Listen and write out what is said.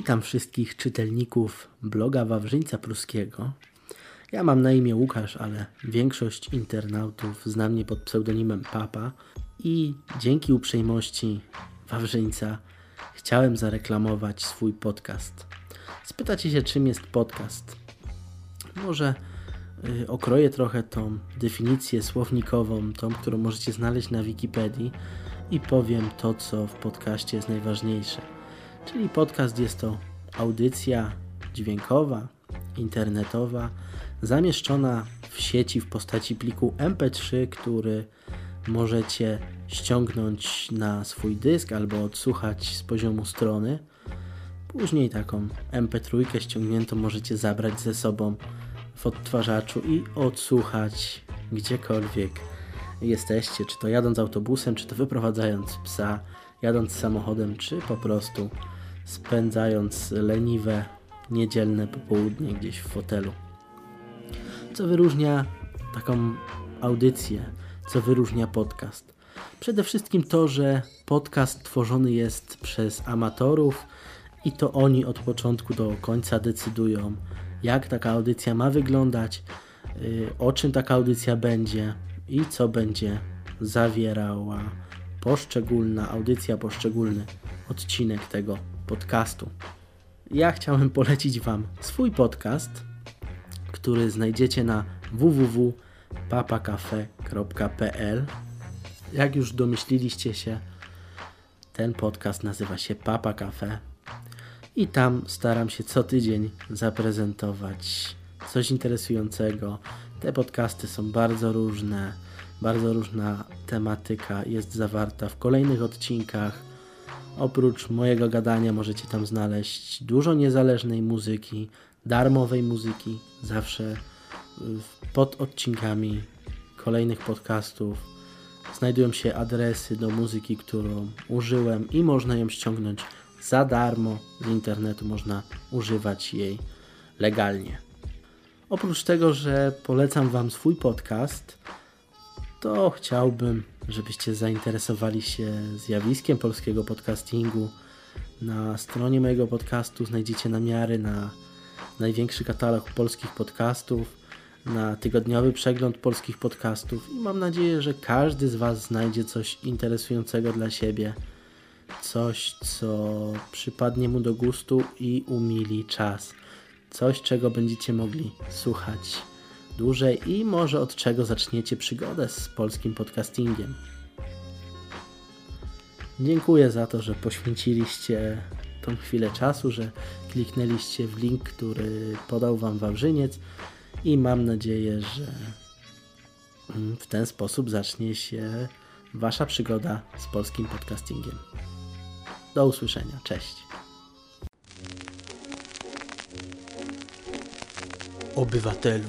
Witam wszystkich czytelników bloga Wawrzyńca Pruskiego. Ja mam na imię Łukasz, ale większość internautów zna mnie pod pseudonimem Papa i dzięki uprzejmości Wawrzyńca chciałem zareklamować swój podcast. Spytacie się, czym jest podcast? Może y, okroję trochę tą definicję słownikową, tą, którą możecie znaleźć na Wikipedii i powiem to, co w podcaście jest najważniejsze. Czyli podcast jest to audycja dźwiękowa, internetowa, zamieszczona w sieci w postaci pliku MP3, który możecie ściągnąć na swój dysk albo odsłuchać z poziomu strony. Później taką MP3 ściągniętą możecie zabrać ze sobą w odtwarzaczu i odsłuchać gdziekolwiek jesteście, czy to jadąc autobusem, czy to wyprowadzając psa, jadąc samochodem, czy po prostu spędzając leniwe niedzielne popołudnie gdzieś w fotelu. Co wyróżnia taką audycję, co wyróżnia podcast? Przede wszystkim to, że podcast tworzony jest przez amatorów i to oni od początku do końca decydują, jak taka audycja ma wyglądać, y, o czym taka audycja będzie i co będzie zawierała poszczególna audycja, poszczególny odcinek tego podcastu. Ja chciałem polecić Wam swój podcast, który znajdziecie na www.papacafe.pl. Jak już domyśliliście się, ten podcast nazywa się Papa Cafe i tam staram się co tydzień zaprezentować coś interesującego. Te podcasty są bardzo różne, bardzo różna tematyka jest zawarta w kolejnych odcinkach. Oprócz mojego gadania możecie tam znaleźć dużo niezależnej muzyki, darmowej muzyki, zawsze pod odcinkami kolejnych podcastów znajdują się adresy do muzyki, którą użyłem i można ją ściągnąć za darmo z internetu, można używać jej legalnie. Oprócz tego, że polecam Wam swój podcast, to chciałbym, żebyście zainteresowali się zjawiskiem polskiego podcastingu. Na stronie mojego podcastu znajdziecie namiary na największy katalog polskich podcastów, na tygodniowy przegląd polskich podcastów i mam nadzieję, że każdy z Was znajdzie coś interesującego dla siebie, coś, co przypadnie mu do gustu i umili czas, coś, czego będziecie mogli słuchać dłużej i może od czego zaczniecie przygodę z polskim podcastingiem. Dziękuję za to, że poświęciliście tą chwilę czasu, że kliknęliście w link, który podał Wam Wawrzyniec i mam nadzieję, że w ten sposób zacznie się Wasza przygoda z polskim podcastingiem. Do usłyszenia. Cześć. Obywatelu